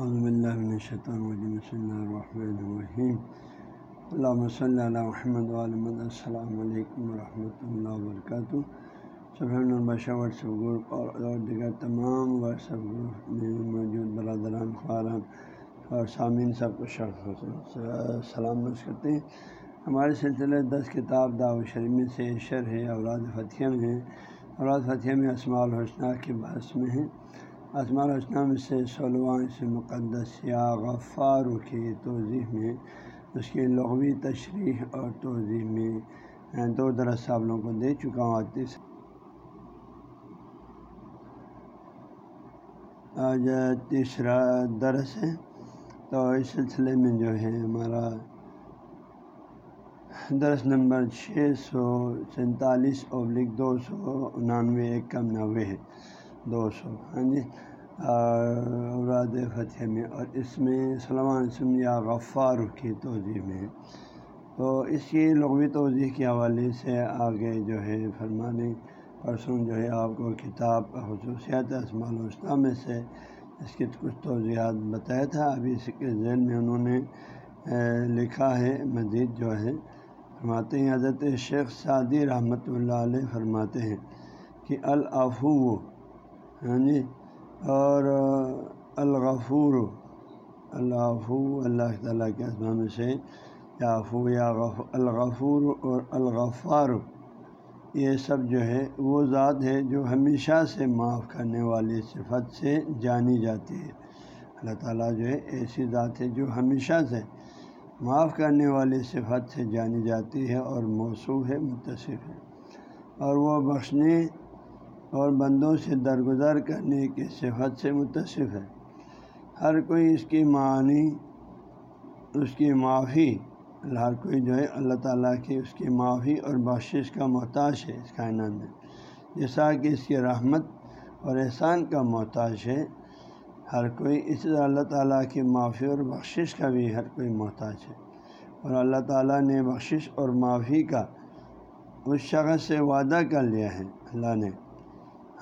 اللہ صلی اللہ محمد علمۃ السلام علیکم ورحمۃ اللہ وبرکاتہ صبح گروپ اور دیگر تمام واٹسپ گروپ میں موجود برادران خاران اور سامعین سب کو سلام کرتے ہیں. ہمارے سلسلے دس کتاب دعو شریف میں سے شرح اولاد فتح میں اولاد فتح میں اسماع الحسنہ کے بحث میں ہیں. اسماع الحسنہ میں سے سولہواں سے مقدس یا غفار کی توضیح میں اس کی لغوی تشریح اور توضیح میں دو درس آپ لوگوں کو دے چکا ہوں آتیس آج تیسرا درس ہے. تو اس سلسلے میں جو ہے ہمارا درس نمبر چھ سو سینتالیس ابلک دو سو انانوے ایک کم نوے ہے. دو سو ہاں جی۔ اوراد فتح میں۔ اور اس میں سلمان یا غفار کی توضیع میں۔ تو اس کی لغوی توضیع کے حوالے سے آگے جو ہے فرمانے، پرسوں جو ہے آپ کو کتاب کا خصوصیات اسمال الاسلام میں سے اس کی کچھ توضیحات بتایا تھا۔ ابھی اس کے ذہن میں انہوں نے لکھا ہے، مزید جو ہے فرماتے ہیں۔ حضرت شیخ سعدی رحمۃ اللہ علیہ فرماتے ہیں کہ الافو ہاں جی اور الغفور الافو اللہ تعالیٰ کے اسمام سے یا افو یا الغفور اور الغفار۔ یہ سب جو ہے، وہ ذات ہے جو ہمیشہ سے معاف کرنے والی صفت سے جانی جاتی ہے۔ اللہ تعالیٰ جو ہے، ایسی ذات ہے جو ہمیشہ سے معاف کرنے والی صفت سے جانی جاتی ہے اور موصوف ہے، متصف ہے۔ اور وہ بخشنے اور بندوں سے درگزر کرنے کی صفت سے متصف ہے۔ ہر کوئی اس کی معنی اس کی معافی، ہر کوئی جو ہے اللہ تعالیٰ کی اس کی معافی اور بخشش کا محتاج ہے اس کائنات میں۔ جیسا کہ اس کی رحمت اور احسان کا محتاج ہے، ہر کوئی اس اللہ تعالیٰ کی معافی اور بخشش کا بھی ہر کوئی محتاج ہے۔ اور اللہ تعالیٰ نے بخشش اور معافی کا اس شخص سے وعدہ کر لیا ہے۔ اللہ نے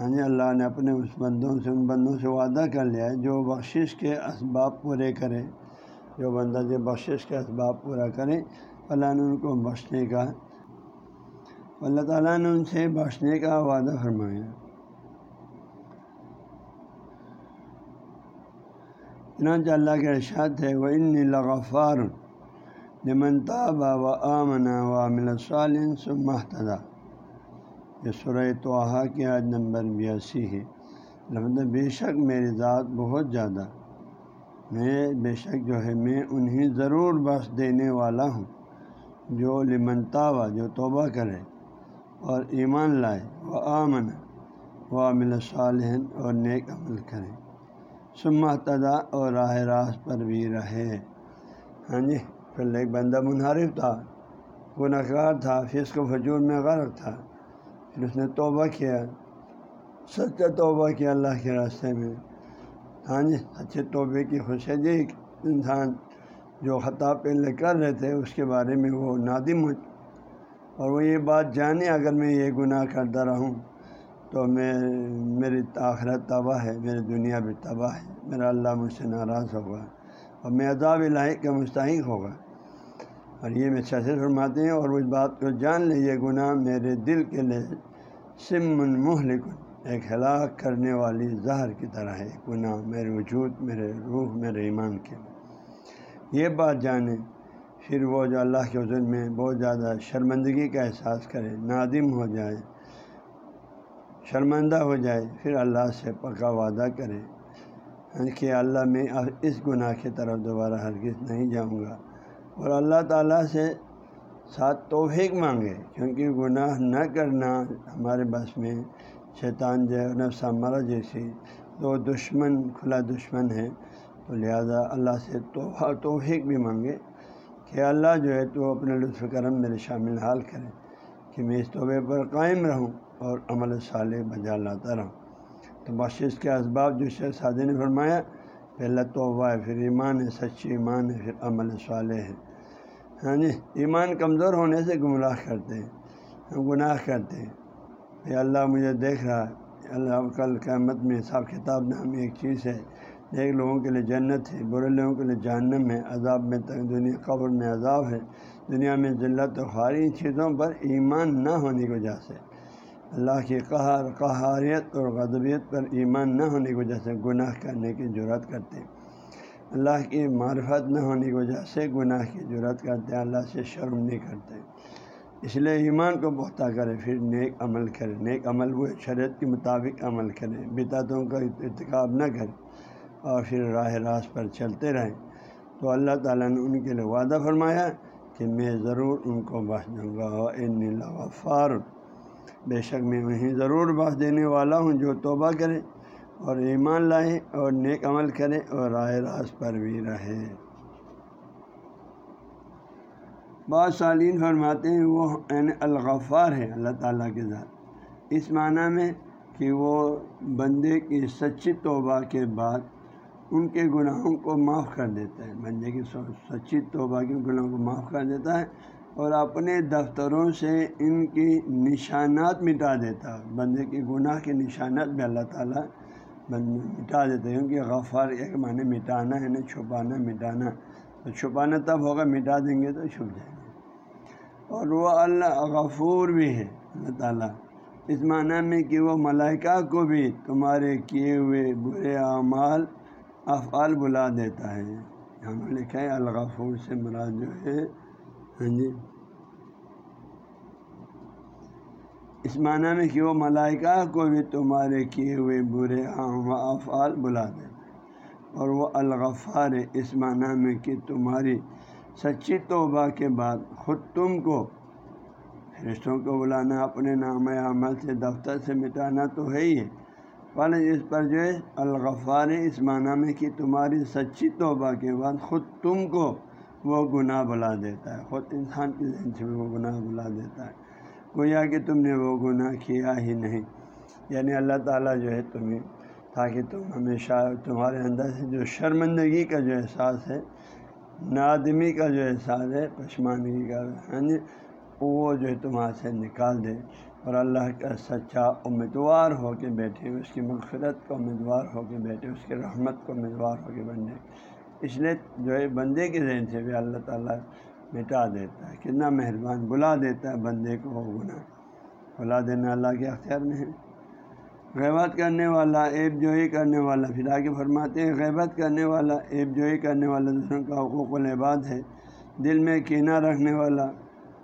ہاں جی اللہ نے اپنے اس بندوں سے، ان بندوں سے وعدہ کر لیا ہے، جو بخشش کے اسباب پورے کرے، جو بندہ جو بخشش کے اسباب پورا کرے، اللہ نے ان کو بخشنے کا، اللہ تعالیٰ نے ان سے بخشنے کا وعدہ فرمایا۔ چنانچہ اللہ کے ارشاد ہے وہ ان لغفار لمن تاب و آمن و عامل صالن سمحتدا یہ سورہ توحا کی عاد نمبر بیاسی ہے۔ لفظ بے شک میری ذات بہت زیادہ، میں بے شک جو ہے میں انہیں ضرور بخش دینے والا ہوں، جو لمن تابا جو توبہ کرے اور ایمان لائے، وہ آمن و عامل صالح اور نیک عمل کرے۔ سما تدا اور راہ راست پر بھی رہے۔ ہاں جی پھر ایک بندہ منحرف تھا گناہ تھا پھر اس کو فجور میں غرق تھا۔ پھر اس نے توبہ کیا۔ سچا توبہ کیا اللہ کے راستے میں۔ ہاں جی سچے توبے کی خوشی جی انسان جو خطا پہلے کر رہے تھے، اس کے بارے میں وہ نادم ہو اور وہ یہ بات جانے، اگر میں یہ گناہ کرتا رہوں تو میں، میری آخرت تباہ ہے میری دنیا بھی تباہ ہے، میرا اللہ مجھ سے ناراض ہوگا اور میں عذاب الہی کا مستحق ہوگا۔ اور یہ میں شاثر فرماتے ہیں اور اس بات کو جان لیں، یہ گناہ میرے دل کے لیے سمن محلکن ایک ہلاک کرنے والی زہر کی طرح ہے۔ گناہ میرے وجود، میرے روح، میرے ایمان کے یہ بات جانیں، پھر وہ جو اللہ کے حضور میں بہت زیادہ شرمندگی کا احساس کرے، نادم ہو جائے، شرمندہ ہو جائے، پھر اللہ سے پکا وعدہ کرے کہ اللہ میں اس گناہ کی طرف دوبارہ ہرگز نہیں جاؤں گا۔ اور اللہ تعالیٰ سے ساتھ توفیق مانگے، کیونکہ گناہ نہ کرنا ہمارے بس میں شیطان جو نفس مرا جیسی دو دشمن، کھلا دشمن ہے۔ تو لہٰذا اللہ سے توفیق بھی مانگے کہ اللہ جو ہے تو اپنے لطف کرم میرے شامل حال کرے کہ میں اس توبے پر قائم رہوں اور عمل صالح بجا لاتا رہا تو بخش کے اسباب جو شیخ سادی نے فرمایا پہلا توبہ ہے، پھر ایمان ہے، سچی ایمان ہے، پھر عمل صالح ہے۔ ہاں جی ایمان کمزور ہونے سے گمراہ کرتے ہیں گناہ کرتے ہیں۔ پھر اللہ، مجھے دیکھ رہا ہے۔ اللہ، کل قیامت میں حساب کتاب نام ایک چیز ہے۔ ایک لوگوں کے لیے جنت ہے، برے لوگوں کے لیے جہنم ہے۔ عذاب میں تک دنیا قبر میں عذاب ہے۔ دنیا میں ذلت و خاری چیزوں پر ایمان نہ ہونے کی وجہ سے۔ اللہ کی قہر قہاریت اور غدبیت پر ایمان نہ ہونے کی وجہ سے گناہ کرنے کی ضرورت کرتے ہیں۔ اللہ کی معرفت نہ ہونے کی وجہ سے گناہ کی ضرورت کرتے ہیں، اللہ سے شرم نہیں کرتے۔ اس لیے ایمان کو بہتا کرے، پھر نیک عمل کرے۔ نیک عمل وہ شریعت کے مطابق عمل کرے بتاتوں کا ارتکاب نہ کرے اور پھر راہ راست پر چلتے رہیں۔ تو اللہ تعالیٰ نے ان کے لیے وعدہ فرمایا کہ میں ضرور ان کو بخش دوں گا۔ ان غفار بے شک میں وہیں ضرور بخش دینے والا ہوں جو توبہ کرے اور ایمان لائے اور نیک عمل کرے اور راہ راست پر بھی رہے۔ بعض سالین فرماتے ہیں وہ عین الغفار ہے اللہ تعالیٰ کے ذات۔ اس معنی میں کہ وہ بندے کی سچی توبہ کے بعد ان کے گناہوں کو معاف کر دیتا ہے۔ بندے کی سچی توبہ کے گناہوں کو معاف کر دیتا ہے۔ اور اپنے دفتروں سے ان کی نشانات مٹا دیتا۔ بندے کے گناہ کے نشانات بھی اللہ تعالیٰ مٹا دیتے ہیں کیونکہ غفار ایک معنی مٹانا ہے نا چھپانا، مٹانا۔ تو چھپانا تب ہوگا، مٹا دیں گے تو چھپ جائیں گے۔ اور وہ اللہ غفور بھی ہے، اللہ تعالیٰ۔ اس معنی میں کہ وہ ملائکہ کو بھی تمہارے کیے ہوئے برے اعمال، افعال بلا دیتا ہے۔ ہم نے لکھا ہے، الغفور سے مراد جو ہے ہاں جی۔ اس معنی میں کہ وہ ملائکہ کو بھی تمہارے کیے ہوئے برے افعال بلا دے۔ اور وہ الغفار اس معنی میں کہ تمہاری سچی توبہ کے بعد خود تم کو فرشتوں کو بلانا، اپنے نام عمل سے دفتر سے مٹانا تو ہے ہی ہے۔ والے اس پر جو ہے، الغفار اس معنی میں کہ تمہاری سچی توبہ کے بعد خود تم کو وہ گناہ بلا دیتا ہے۔ خود انسان کی ذہن سے وہ گناہ بلا دیتا ہے۔ گویا کہ تم نے وہ گناہ کیا ہی نہیں۔ یعنی اللہ تعالیٰ جو ہے تمہیں، تاکہ تم ہمیشہ تمہارے اندر سے جو شرمندگی کا جو احساس ہے، نادمی کا جو احساس ہے پشمانگی کا ہاں جی وہ جو ہے تمہارے سے نکال دے۔ اور اللہ کا سچا امیدوار ہو کے بیٹھے، اس کی مغفرت کو امیدوار ہو کے بیٹھے، اس کی رحمت کو امیدوار ہو کے بن اس لیے جو ہے بندے کے ذہن سے بھی اللہ تعالیٰ مٹا دیتا ہے کتنا مہربان بلا دیتا ہے بندے کو وہ گناہ۔ بلا دینا اللہ کے اختیار میں ہے۔ غیبت کرنے والا ایب جوئی کرنے والا، پھر آگے فرماتے ہیں، غیبت کرنے والا ایب جوئی کرنے والا دوسروں کا حقوق العباد ہے۔ دل میں کینہ رکھنے والا،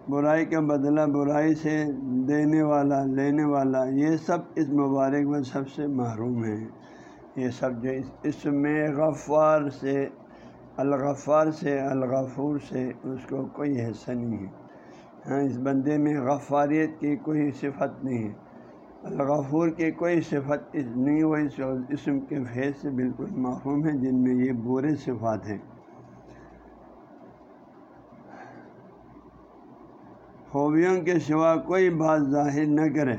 برائی کا بدلہ برائی سے دینے والا، لینے والا، یہ سب اس مبارک میں سب سے محروم ہیں۔ یہ سب جو اس میں غفار سے الغفار سے، الغفور سے اس کو کوئی حصہ نہیں ہے۔ ہاں اس بندے میں غفاریت کی کوئی صفت نہیں ہے۔ الغفور کی کوئی صفت نہیں، وہ اس اسم کے فیض سے بالکل محروم ہے، جن میں یہ برے صفات ہیں۔ خوبیوں کے سوا کوئی بات ظاہر نہ کرے۔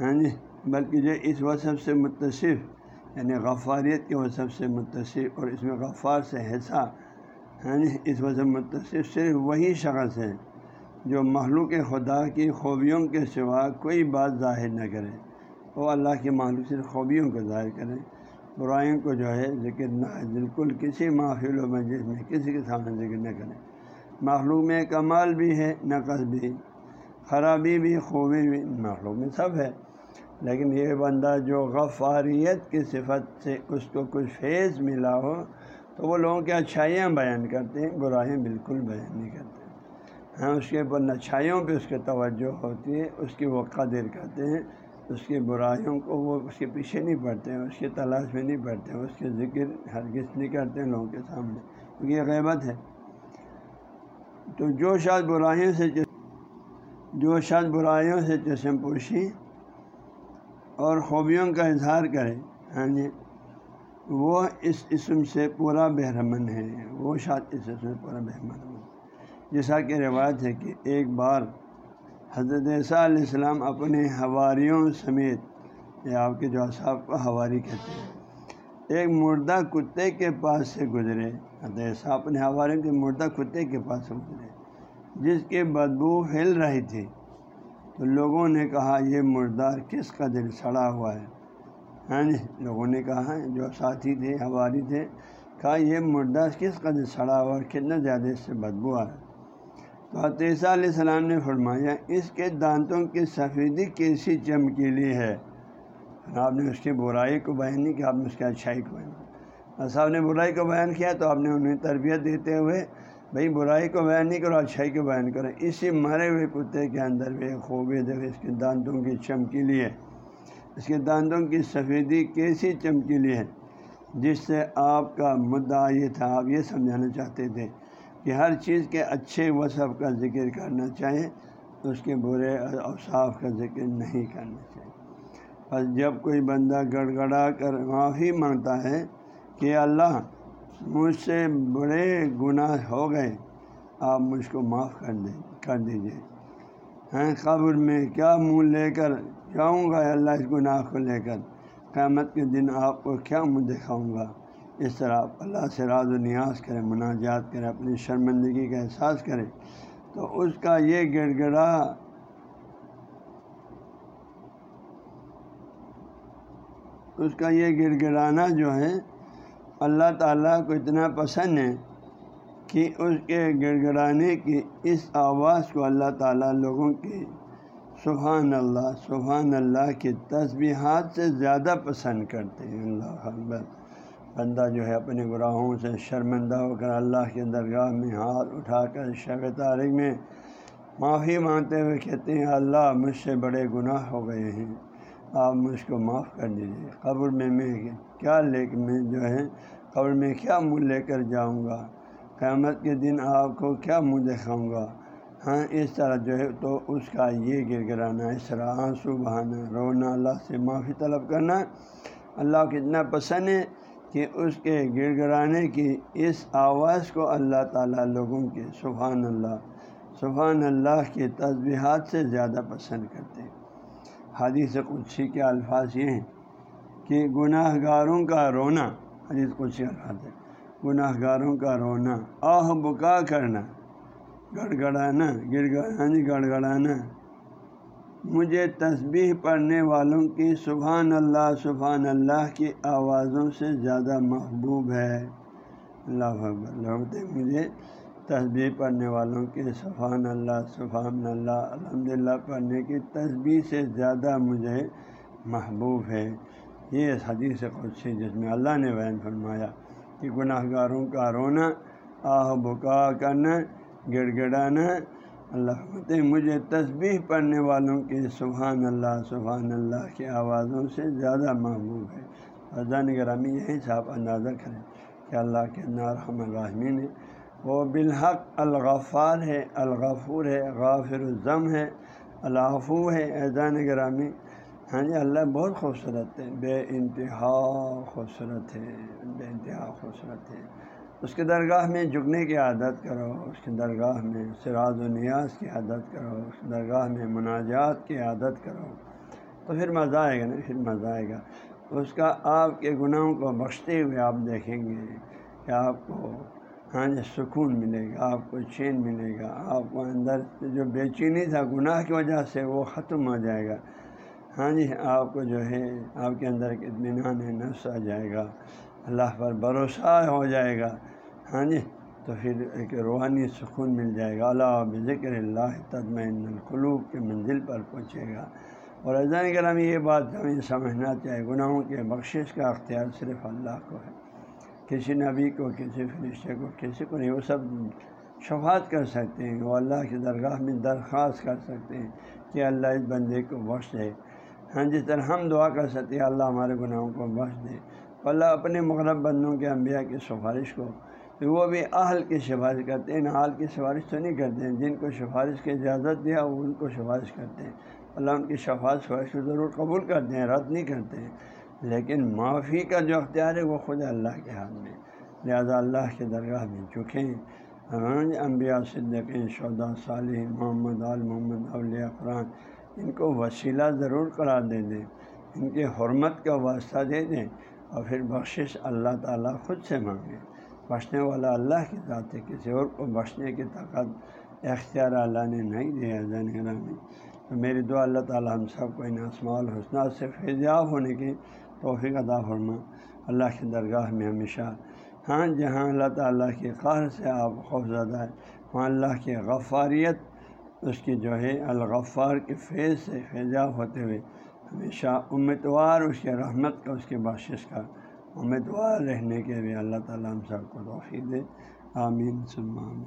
ہاں جی بلکہ جو اس وصف سے متصف یعنی غفاریت کے وصف سے متصف اور اس میں غفار سے حصہ ہاں جی اس وصف متصف صرف وہی شخص ہے جو محلوق خدا کی خوبیوں کے سوا کوئی بات ظاہر نہ کرے۔ وہ اللہ کی معلوم صرف خوبیوں کو ظاہر کرے، برائیوں کو جو ہے ذکر نہ بالکل کسی محفل و مجلس میں کسی کے سامنے ذکر نہ کرے۔ مخلوق میں کمال بھی ہے، نقص بھی، خرابی بھی، خوبی بھی، مخلوق میں سب ہے۔ لیکن یہ بندہ جو غفاریت کی صفت سے اس کو کچھ فیض ملا ہو، تو وہ لوگوں کی اچھائیاں بیان کرتے ہیں برائیاں بالکل بیان نہیں کرتے۔ ہاں اس کے اوپر اچھائیوں پہ اس کے توجہ ہوتی ہے، اس کی وہ قدر کرتے ہیں۔ اس کی برائیوں کو وہ اس کے پیچھے نہیں پڑتے ہیں، اس کی تلاش میں نہیں پڑتے ہیں، اس کے ذکر ہرگز نہیں کرتے ہیں لوگوں کے سامنے۔ کیونکہ یہ غیبت ہے۔ تو جو شاید برائیوں سے جو شاید برائیوں سے چشم پوشی اور خوبیوں کا اظہار کرے۔ ہاں جی وہ اس اسم سے پورا بحرمن ہے۔ وہ شاید اس اسم سے پورا بحرمن ہے جیسا کہ روایت ہے کہ ایک بار حضرت عیسیٰ علیہ السلام اپنے ہواریوں سمیت یا آپ کے جو صاحب کو ہواری کہتے ہیں، ایک مردہ کتے کے پاس سے گزرے۔ ایسا اپنے حوالے کے مردہ کتے کے پاس سے گزرے، جس کی بدبو پھیل رہی تھی۔ تو لوگوں نے کہا یہ مردار کس کا دل سڑا ہوا ہے۔ ہاں جی لوگوں نے کہا جو ساتھی تھے ہواری تھے، کہا یہ مردہ کس قدر سڑا ہوا اور کتنا زیادہ اس سے بدبو آ رہا تو حتیثہ علیہ السلام نے فرمایا، اس کے دانتوں کی سفیدی کیسی چمکیلی ہے؟ آپ نے اس کی برائی کو بیان نہیں کیا، آپ نے اس کی اچھائی کو بیان صاحب نے برائی کو بیان کیا تو آپ نے انہیں تربیت دیتے ہوئے بھائی برائی کو بیان نہیں کرو، اچھائی کو بیان کرو۔ اسی مرے ہوئے کتے کے اندر بھی خوبی دے اس کے دانتوں کی چمکیلی ہے۔ اس کے دانتوں کی سفیدی کیسی چمکیلی ہے؟ جس سے آپ کا مدعا یہ تھا، آپ یہ سمجھانا چاہتے تھے کہ ہر چیز کے اچھے وصف کا ذکر کرنا چاہیے اس کے برے اوصاف کا ذکر نہیں کرنا چاہیے۔ بس جب کوئی بندہ گڑ گڑا کر معافی مانگتا ہے کہ اللہ مجھ سے بڑے گناہ ہو گئے، آپ مجھ کو معاف کر دیں کر دیجیے ہیں، قبر میں کیا منہ لے کر جاؤں گا اللہ اس گناہ کو لے کر؟ قیامت کے دن آپ کو کیا منہ دکھاؤں گا؟ اس طرح آپ اللہ سے راز و نیاز کریں، مناجات کریں، اپنی شرمندگی کا احساس کریں۔ تو اس کا یہ گڑ گڑا اس کا یہ گڑ گڑانا جو ہے اللہ تعالیٰ کو اتنا پسند ہے کہ اس کے گڑ گڑانے کی اس آواز کو اللہ تعالیٰ لوگوں کی سبحان اللہ سبحان اللہ کی تصبیحات سے زیادہ پسند کرتے ہیں۔ اللہ اکبر۔ بندہ جو ہے اپنے گراہوں سے شرمندہ ہو کر اللہ کے درگاہ میں ہاتھ اٹھا کر شب تاریخ میں معافی مانگتے ہوئے کہتے ہیں، اللہ مجھ سے بڑے گناہ ہو گئے ہیں۔ آپ مجھ کو معاف کر دیجیے قبر میں میں کیا لے کے میں جو ہے، قبر میں کیا منہ لے کر جاؤں گا؟ قیامت کے دن آپ کو کیا منہ دکھاؤں گا؟ ہاں اس طرح جو ہے تو اس کا یہ گر گرانا اس طرح آنسو بہانا، رونا، اللہ سے معافی طلب کرنا۔ اللہ کو اتنا پسند ہے کہ اس کے گر گرانے کی اس آواز کو اللہ تعالیٰ لوگوں کے سبحان اللہ سبحان اللہ کے تصبیحات سے زیادہ پسند کرتے ہیں۔ حدیث قدسی کے الفاظ یہ ہیں کہ گناہ گاروں کا رونا، حدیث قدسی الفاظ ہے گناہ گاروں کا رونا، آہ، بکا کرنا گڑ گڑانا گر گڑانا گڑ گڑانا مجھے تسبیح پڑھنے والوں کی سبحان اللہ سبحان اللہ کی آوازوں سے زیادہ محبوب ہے۔ اللہ لوگتے مجھے تسبیح پڑھنے والوں کی سبحان اللہ سبحان اللہ الحمد للہ پڑھنے کی تسبیح سے زیادہ مجھے محبوب ہے۔ یہ حدیث قدسی جس میں اللہ نے بیان فرمایا کہ گناہ گاروں کا رونا، آہ، بکا کرنا گڑ گڑانا اللہ مجھے تسبیح پڑھنے والوں کی سبحان اللہ سبحان اللہ کی آوازوں سے زیادہ محبوب ہے۔ اذان گرامی یہی سے آپ اندازہ کریں کہ اللہ کے نارحم الرحمین ہے وہ بالحق الغفار ہے، الغفور ہے، غافر الضم ہے، العفو ہے اذان گرامی۔ ہاں جی اللہ بہت خوبصورت ہے، بے انتہا خوبصورت ہے، بے انتہا خوبصورت ہے۔ اس کے درگاہ میں جھکنے کی عادت کرو، اس کے درگاہ میں سراز و نیاز کی عادت کرو، اس کے درگاہ میں مناجات کی عادت کرو۔ تو پھر مزہ آئے گا نا، پھر مزہ آئے گا۔ اس کا آپ کے گناہوں کو بخشتے ہوئے آپ دیکھیں گے کہ آپ کو ہاں جی سکون ملے گا، آپ کو چین ملے گا، آپ کو اندر جو بے چینی تھا، گناہ کی وجہ سے وہ ختم ہو جائے گا۔ ہاں جی آپ کو جو ہے، آپ کے اندر اطمینان نفس آ جائے گا، اللہ پر بھروسہ ہو جائے گا۔ ہاں جی تو پھر ایک روحانی سکون مل جائے گا۔ اللہ ذکر اللہ تدمین القلوب کے منزل پر پہنچے گا۔ اور اذان کرام یہ بات ہمیں سمجھنا چاہے، گناہوں کے بخشش کا اختیار صرف اللہ کو ہے۔ کسی نبی کو، کسی فرشتے کو، کسی کو نہیں، وہ سب شفاعت کر سکتے ہیں، وہ اللہ کی درگاہ میں درخواست کر سکتے ہیں کہ اللہ اس بندے کو بخش دے۔ ہاں جی، جس طرح ہم دعا کر سکتے ہیں، اللہ ہمارے گناہوں کو بخش دے۔ اللہ اپنے مغرب بندوں کے انبیاء کی سفارش کو، وہ بھی اہل کی سفارش کرتے ہیں، اہل کی سفارش تو نہیں کرتے ہیں، جن کو سفارش کی اجازت دیا، وہ ان کو سفارش کرتے ہیں۔ اللہ ان کی سفارش خواہش کو ضرور قبول کرتے ہیں، رد نہیں کرتے ہیں۔ لیکن معافی کا جو اختیار ہے وہ خود اللہ کے ہاتھ میں لہٰذا اللہ کے درگاہ میں چکیں انبیاء صدقین شودا صالح محمد، آل محمد، اولیاء قرآن، ان کو وسیلہ ضرور قرار دے دیں۔ ان کی حرمت کا واسطہ دے دیں اور پھر بخشش اللہ تعالیٰ خود سے مانگیں بخشنے والا اللہ کی ذات ہے، کسی اور کو بخشنے کی طاقت، اختیار اللہ نے نہیں دیا، زین میں تو میری دعا اللہ تعالیٰ ہم سب کو ان اسماع الحسنہ سے فیضیاب ہونے کی توفیق عطا فرما اللہ کی درگاہ میں ہمیشہ۔ ہاں جہاں اللہ تعالیٰ کے قہر سے آپ خوف زدہ ہے وہاں اللہ کی غفاریت، اس کی جو ہے الغفار کے فیض سے فیضاب ہوتے ہوئے ہمیشہ امیدوار اس کے رحمت کا، اس کے بخشش کا امیدوار رہنے کے بھی اللہ تعالیٰ ہم سب کو توفیق دے۔ آمین سلمان